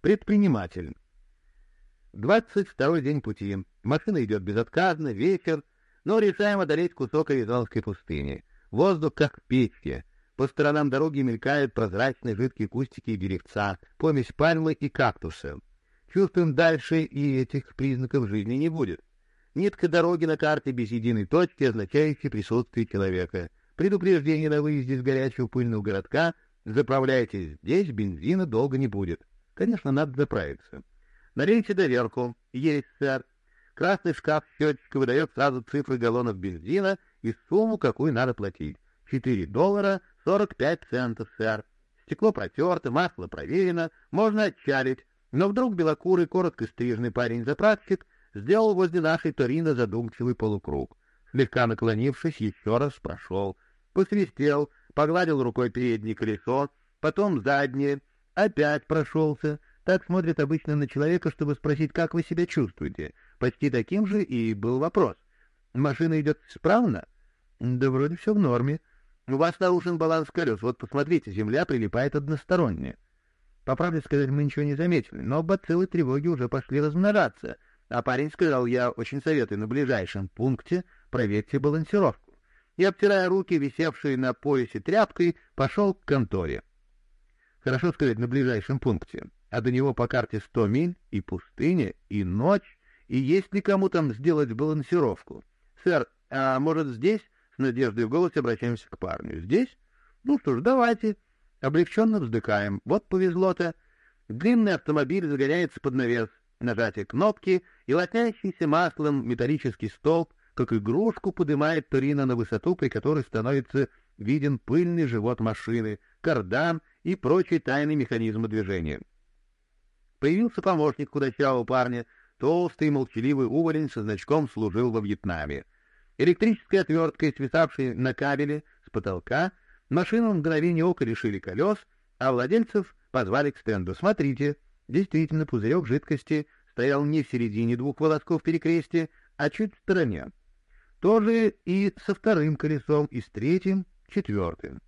Предприниматель. Двадцать второй день пути. Машина идет безотказно, вечер, но решаем одолеть кусок аризонской пустыни. Воздух как в. По сторонам дороги мелькают прозрачные жидкие кустики и деревца, помесь пальмы и кактуса. Чувствуем дальше, и этих признаков жизни не будет. Нитка дороги на карте без единой точки, означающей присутствие человека. Предупреждение на выезде из горячего пыльного городка «Заправляйтесь здесь, бензина долго не будет». Конечно, надо заправиться. Налейте доверку. Есть, сэр. Красный шкаф счетчика выдает сразу цифры галлонов бензина и сумму, какую надо платить. Четыре доллара сорок пять центов, сэр. Стекло протерто, масло проверено, можно отчалить. Но вдруг белокурый, коротко стрижный парень-заправщик сделал возле нашей Торино задумчивый полукруг. Слегка наклонившись, еще раз прошел. Посвистел, погладил рукой переднее колесо, потом заднее, опять прошелся. Так смотрят обычно на человека, чтобы спросить, как вы себя чувствуете. Почти таким же и был вопрос. Машина идет исправно? Да вроде все в норме. У вас нарушен баланс колес. Вот посмотрите, земля прилипает односторонне. По правде сказать, мы ничего не заметили, но бациллы тревоги уже пошли размножаться. А парень сказал, я очень советую на ближайшем пункте проверьте балансировку. И, обтирая руки, висевшие на поясе тряпкой, пошел к конторе. Хорошо сказать, на ближайшем пункте. А до него по карте сто миль, и пустыня, и ночь, и есть ли кому там сделать балансировку? Сэр, а может здесь? С надеждой в голосе обращаемся к парню. Здесь? Ну что ж, давайте. Облегченно вздыхаем. Вот повезло-то. Длинный автомобиль загоняется под навес. Нажатие кнопки, и лоснящийся маслом металлический столб, как игрушку, поднимает Торино на высоту, при которой становится виден пыльный живот машины, кардан и прочие тайные механизмы движения. Появился помощник худощавого парня, толстый молчаливый уволень со значком служил во Вьетнаме. Электрической отверткой, свисавшей на кабеле с потолка, Машину в мгновение ока решили колес, а владельцев позвали к стенду. Смотрите, действительно, пузырек жидкости стоял не в середине двух волосков перекрестия, а чуть в стороне. Тоже и со вторым колесом, и с третьим, четвертым.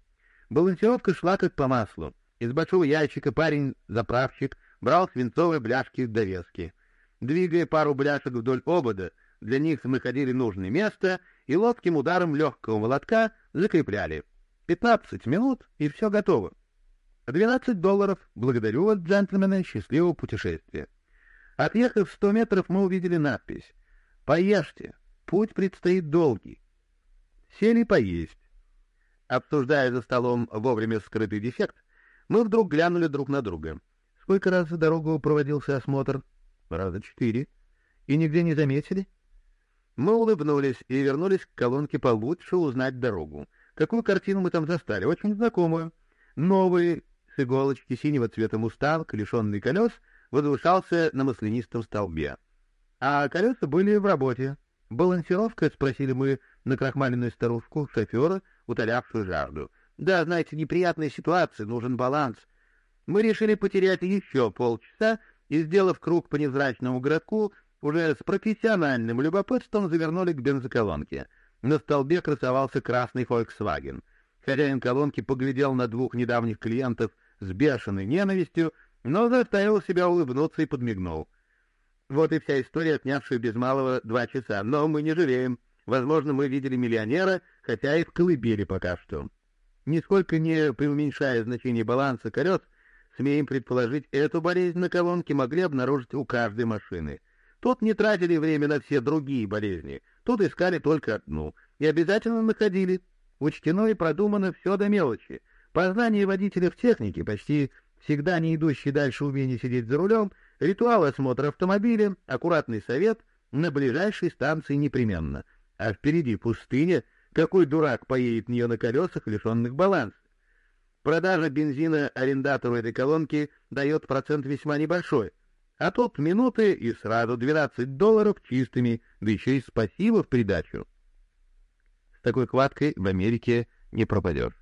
Балансировка шла как по маслу. Из большого ящика парень-заправщик брал свинцовые бляшки довески. Двигая пару бляшек вдоль обода, для них находили нужное место и ловким ударом легкого молотка закрепляли. Пятнадцать минут, и все готово. Двенадцать долларов. Благодарю вас, джентльмены, счастливого путешествия. Отъехав сто метров, мы увидели надпись. Поешьте, путь предстоит долгий. Сели поесть. Обсуждая за столом вовремя скрытый дефект, мы вдруг глянули друг на друга. Сколько раз за дорогу проводился осмотр? Раза четыре. И нигде не заметили? Мы улыбнулись и вернулись к колонке получше узнать дорогу. Какую картину мы там застали? Очень знакомую. Новый с иголочки синего цвета мустанг, лишенный колес, возвышался на маслянистом столбе. А колеса были в работе. «Балансировка?» — спросили мы на крахмаленную старушку, шофера, утолявшую жажду. «Да, знаете, неприятная ситуация, нужен баланс». Мы решили потерять еще полчаса и, сделав круг по невзрачному городку, уже с профессиональным любопытством завернули к бензоколонке — на столбе красовался красный Volkswagen. Хозяин колонки поглядел на двух недавних клиентов с бешеной ненавистью, но заставил себя улыбнуться и подмигнул. Вот и вся история, отнявшая без малого два часа. Но мы не жалеем. Возможно, мы видели миллионера, хотя и в колыбели пока что. Нисколько не преуменьшая значение баланса колес, смеем предположить, эту болезнь на колонке могли обнаружить у каждой машины. Тут не тратили время на все другие болезни, Тут искали только одну. И обязательно находили. Учтено и продумано все до мелочи. Познание водителя в технике, почти всегда не идущий дальше умения сидеть за рулем, ритуал осмотра автомобиля, аккуратный совет на ближайшей станции непременно. А впереди пустыня, какой дурак поедет в нее на колесах, лишенных баланса. Продажа бензина арендатору этой колонки дает процент весьма небольшой, а тут минуты и сразу 12 долларов чистыми, да еще и спасибо в придачу. С такой хваткой в Америке не пропадешь.